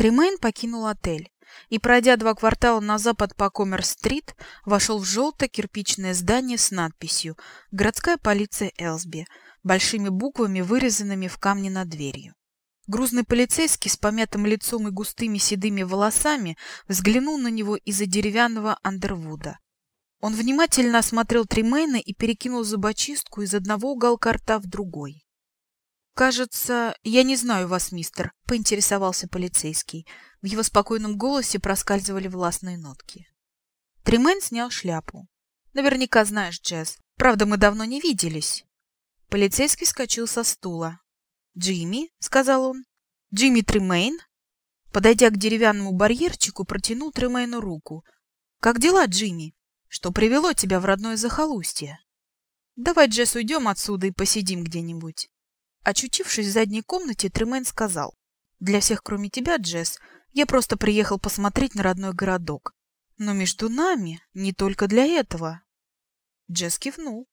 Тремейн покинул отель и, пройдя два квартала на запад по Коммерс-стрит, вошел в желто-кирпичное здание с надписью «Городская полиция Элсби», большими буквами, вырезанными в камне над дверью. Грузный полицейский с помятым лицом и густыми седыми волосами взглянул на него из-за деревянного андервуда. Он внимательно осмотрел Тремейна и перекинул зубочистку из одного уголка рта в другой. «Кажется, я не знаю вас, мистер», — поинтересовался полицейский. В его спокойном голосе проскальзывали властные нотки. Тремейн снял шляпу. «Наверняка знаешь, Джесс. Правда, мы давно не виделись». Полицейский вскочил со стула. «Джимми?» — сказал он. «Джимми Тремейн?» Подойдя к деревянному барьерчику, протянул Тремейну руку. «Как дела, Джимми?» Что привело тебя в родное захолустье? Давай, Джесс, уйдем отсюда и посидим где-нибудь. Очутившись в задней комнате, Тремен сказал. Для всех, кроме тебя, Джесс, я просто приехал посмотреть на родной городок. Но между нами не только для этого. Джесс кивнул.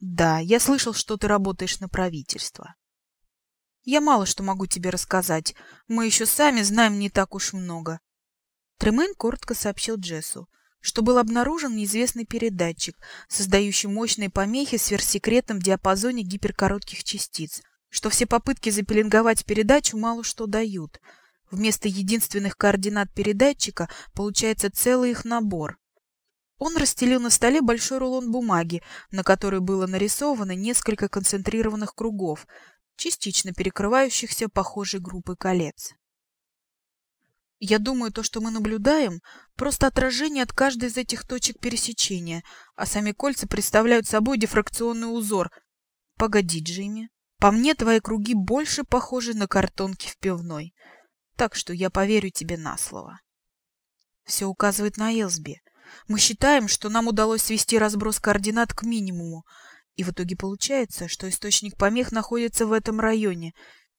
Да, я слышал, что ты работаешь на правительство. Я мало что могу тебе рассказать. Мы еще сами знаем не так уж много. Тремен коротко сообщил Джессу что был обнаружен неизвестный передатчик, создающий мощные помехи в сверхсекретном диапазоне гиперкоротких частиц, что все попытки запеленговать передачу мало что дают. Вместо единственных координат передатчика получается целый их набор. Он расстелил на столе большой рулон бумаги, на которой было нарисовано несколько концентрированных кругов, частично перекрывающихся похожей группой колец. Я думаю, то, что мы наблюдаем, просто отражение от каждой из этих точек пересечения, а сами кольца представляют собой дифракционный узор. Погоди, Джимми. По мне твои круги больше похожи на картонки в пивной. Так что я поверю тебе на слово. Все указывает на Элсби. Мы считаем, что нам удалось свести разброс координат к минимуму, и в итоге получается, что источник помех находится в этом районе.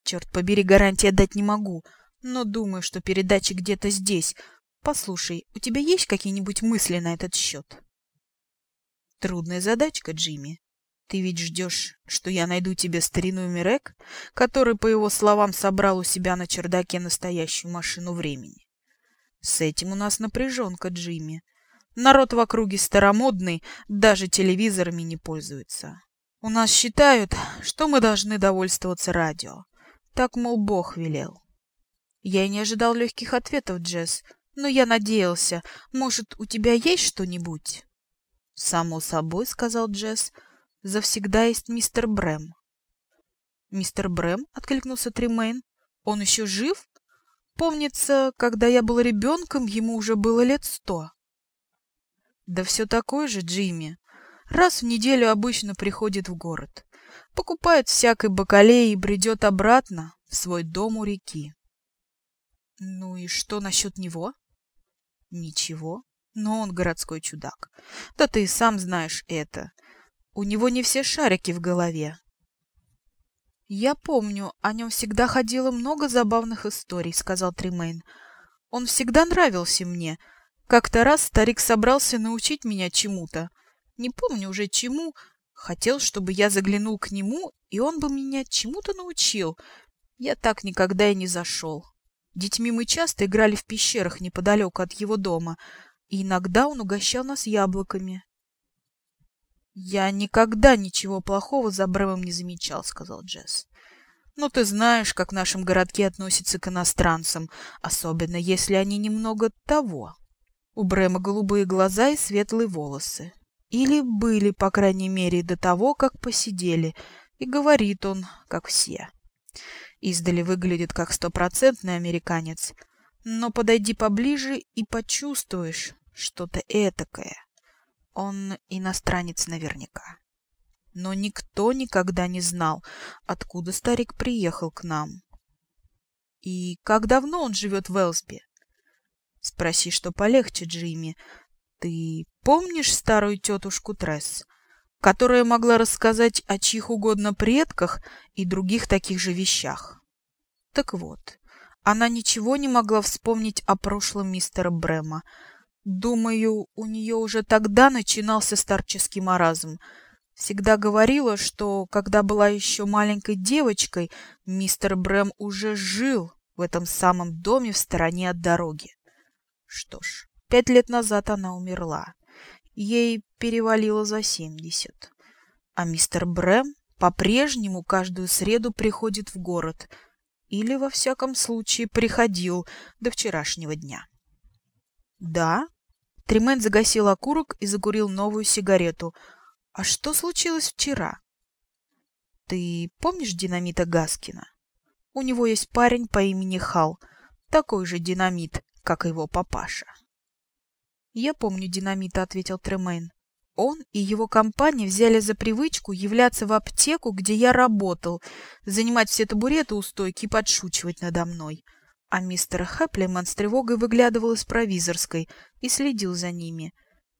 Черт побери, гарантии дать не могу — но думаю, что передача где-то здесь. Послушай, у тебя есть какие-нибудь мысли на этот счет? Трудная задачка, Джимми. Ты ведь ждешь, что я найду тебе старину Мирек, который, по его словам, собрал у себя на чердаке настоящую машину времени. С этим у нас напряженка, Джимми. Народ в округе старомодный, даже телевизорами не пользуется. У нас считают, что мы должны довольствоваться радио. Так, мол, Бог велел. Я и не ожидал легких ответов, Джесс, но я надеялся. Может, у тебя есть что-нибудь? Само собой, сказал Джесс. Завсегда есть мистер Брэм. Мистер Брэм, откликнулся Тримейн. Он еще жив? Помнится, когда я был ребенком, ему уже было лет сто. Да все такое же, Джимми. Раз в неделю обычно приходит в город. Покупает всякой бакалеи и бредет обратно в свой дом у реки. Ну и что насчет него? Ничего. Но он городской чудак. Да ты и сам знаешь это. У него не все шарики в голове. Я помню, о нем всегда ходило много забавных историй, сказал Тримейн. Он всегда нравился мне. Как-то раз старик собрался научить меня чему-то. Не помню уже чему. Хотел, чтобы я заглянул к нему, и он бы меня чему-то научил. Я так никогда и не зашел. Детьми мы часто играли в пещерах неподалеку от его дома, и иногда он угощал нас яблоками. «Я никогда ничего плохого за Брэмом не замечал», — сказал Джесс. «Но ты знаешь, как в нашем городке относятся к иностранцам, особенно если они немного того. У Брэма голубые глаза и светлые волосы. Или были, по крайней мере, до того, как посидели, и говорит он, как все. Издали выглядит как стопроцентный американец, но подойди поближе и почувствуешь что-то этакое. Он иностранец наверняка. Но никто никогда не знал, откуда старик приехал к нам. И как давно он живет в Элсби? Спроси, что полегче, Джимми. Ты помнишь старую тетушку Тресс? которая могла рассказать о чьих угодно предках и других таких же вещах. Так вот, она ничего не могла вспомнить о прошлом мистера Брэма. Думаю, у нее уже тогда начинался старческий маразм. Всегда говорила, что, когда была еще маленькой девочкой, мистер Брэм уже жил в этом самом доме в стороне от дороги. Что ж, пять лет назад она умерла. Ей перевалило за семьдесят. А мистер Брэм по-прежнему каждую среду приходит в город. Или, во всяком случае, приходил до вчерашнего дня. Да? Тремен загасил окурок и закурил новую сигарету. А что случилось вчера? Ты помнишь динамита Гаскина? У него есть парень по имени Хал, такой же динамит, как его папаша. «Я помню динамита», — ответил Тремейн. Он и его компания взяли за привычку являться в аптеку, где я работал, занимать все табуреты у стойки и подшучивать надо мной. А мистер Хэплиман с тревогой выглядывал из провизорской и следил за ними.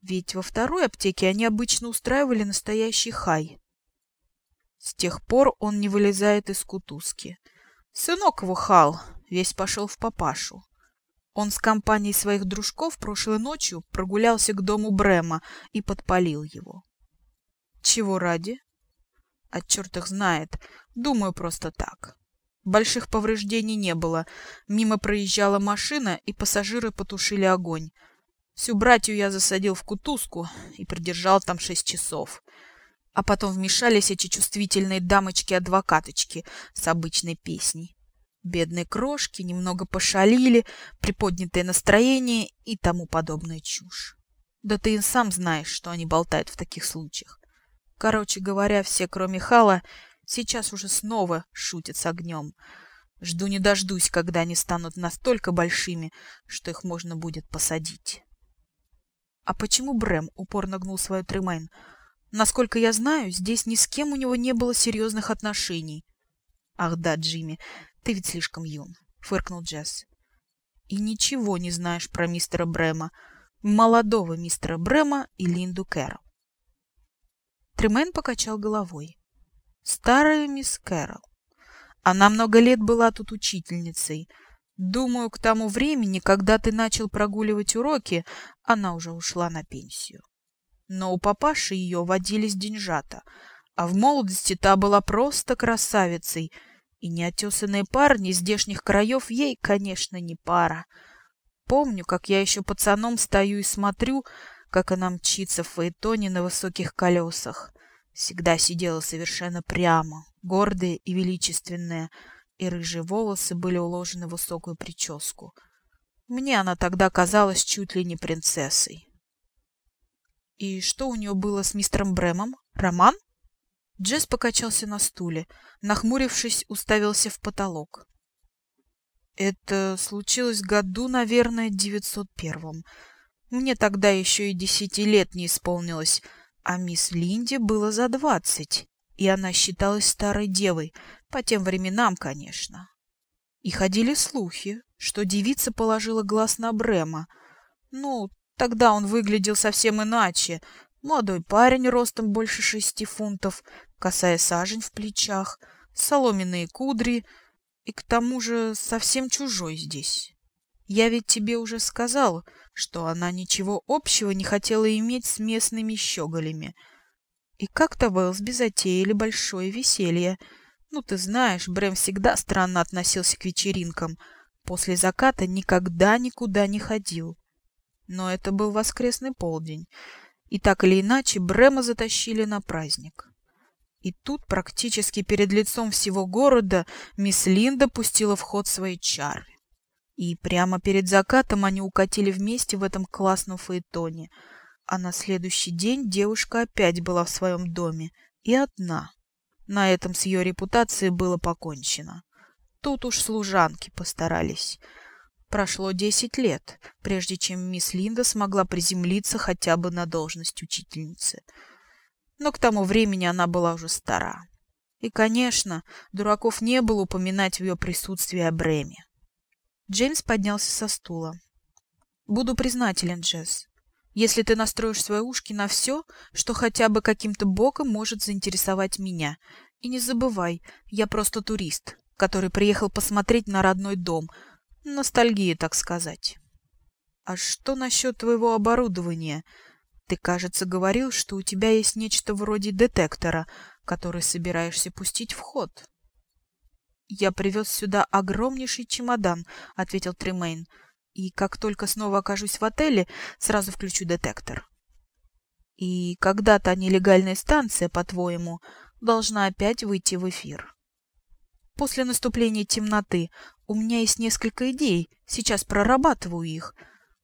Ведь во второй аптеке они обычно устраивали настоящий хай. С тех пор он не вылезает из кутузки. Сынок его хал, весь пошел в папашу. Он с компанией своих дружков прошлой ночью прогулялся к дому Брема и подпалил его. Чего ради? А черт их знает. Думаю, просто так. Больших повреждений не было. Мимо проезжала машина, и пассажиры потушили огонь. Всю братью я засадил в кутузку и продержал там шесть часов. А потом вмешались эти чувствительные дамочки-адвокаточки с обычной песней. Бедные крошки немного пошалили, приподнятое настроение и тому подобная чушь. Да ты и сам знаешь, что они болтают в таких случаях. Короче говоря, все, кроме Хала, сейчас уже снова шутят с огнем. Жду не дождусь, когда они станут настолько большими, что их можно будет посадить. А почему Брэм упорно гнул свою Тремейн? Насколько я знаю, здесь ни с кем у него не было серьезных отношений. Ах да, Джимми, ты ведь слишком юн, фыркнул Джесс. И ничего не знаешь про мистера Брэма, молодого мистера Брэма и Линду Кэрол. Тремен покачал головой. Старая мисс Кэрол. Она много лет была тут учительницей. Думаю, к тому времени, когда ты начал прогуливать уроки, она уже ушла на пенсию но у папаши ее водились деньжата, а в молодости та была просто красавицей, и неотесанные парни здешних краев ей, конечно, не пара. Помню, как я еще пацаном стою и смотрю, как она мчится в фаэтоне на высоких колесах. Всегда сидела совершенно прямо, гордая и величественная, и рыжие волосы были уложены в высокую прическу. Мне она тогда казалась чуть ли не принцессой. И что у нее было с мистером Брэмом? Роман? Джесс покачался на стуле, нахмурившись, уставился в потолок. Это случилось году, наверное, 901-м. Мне тогда еще и десяти лет не исполнилось, а мисс Линди было за двадцать, и она считалась старой девой, по тем временам, конечно. И ходили слухи, что девица положила глаз на Брема. Ну, Тогда он выглядел совсем иначе. Молодой парень ростом больше шести фунтов, косая сажень в плечах, соломенные кудри и к тому же совсем чужой здесь. Я ведь тебе уже сказал, что она ничего общего не хотела иметь с местными щеголями. И как-то в Элсби затеяли большое веселье. Ну, ты знаешь, Брэм всегда странно относился к вечеринкам. После заката никогда никуда не ходил. Но это был воскресный полдень, и так или иначе Брема затащили на праздник. И тут, практически перед лицом всего города, мисс Линда пустила в ход свои чары. И прямо перед закатом они укатили вместе в этом классном фаэтоне. А на следующий день девушка опять была в своем доме. И одна. На этом с ее репутацией было покончено. Тут уж служанки постарались. Прошло десять лет, прежде чем мисс Линда смогла приземлиться хотя бы на должность учительницы. Но к тому времени она была уже стара. И, конечно, дураков не было упоминать в ее присутствии о Бреме. Джеймс поднялся со стула. «Буду признателен, Джесс, если ты настроишь свои ушки на все, что хотя бы каким-то боком может заинтересовать меня. И не забывай, я просто турист, который приехал посмотреть на родной дом — Ностальгия, так сказать. А что насчет твоего оборудования? Ты, кажется, говорил, что у тебя есть нечто вроде детектора, который собираешься пустить в ход. «Я привез сюда огромнейший чемодан», — ответил Тремейн. «И как только снова окажусь в отеле, сразу включу детектор». «И когда та нелегальная станция, по-твоему, должна опять выйти в эфир?» «После наступления темноты у меня есть несколько идей, сейчас прорабатываю их.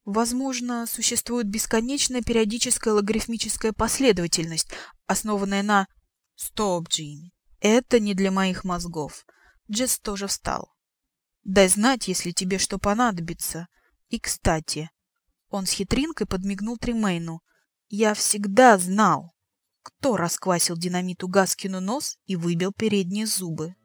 Возможно, существует бесконечная периодическая логарифмическая последовательность, основанная на... Стоп, Джимми. Это не для моих мозгов. Джесс тоже встал. Дай знать, если тебе что понадобится. И, кстати, он с хитринкой подмигнул Тримейну. Я всегда знал, кто расквасил динамиту Гаскину нос и выбил передние зубы.